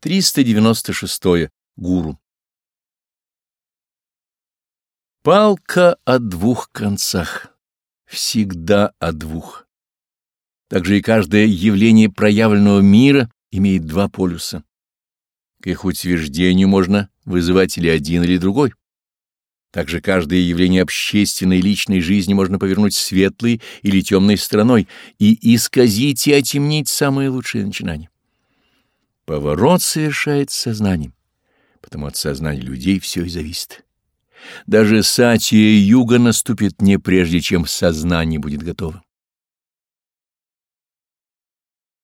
396. Гуру. Палка о двух концах, всегда о двух. Также и каждое явление проявленного мира имеет два полюса. К их утверждению можно вызывать или один, или другой. Также каждое явление общественной и личной жизни можно повернуть светлой или темной стороной и исказить и отемнить самые лучшие начинания. Поворот совершает сознанием, потому от сознания людей все и зависит. Даже сатия юга наступит не прежде, чем сознание будет готово.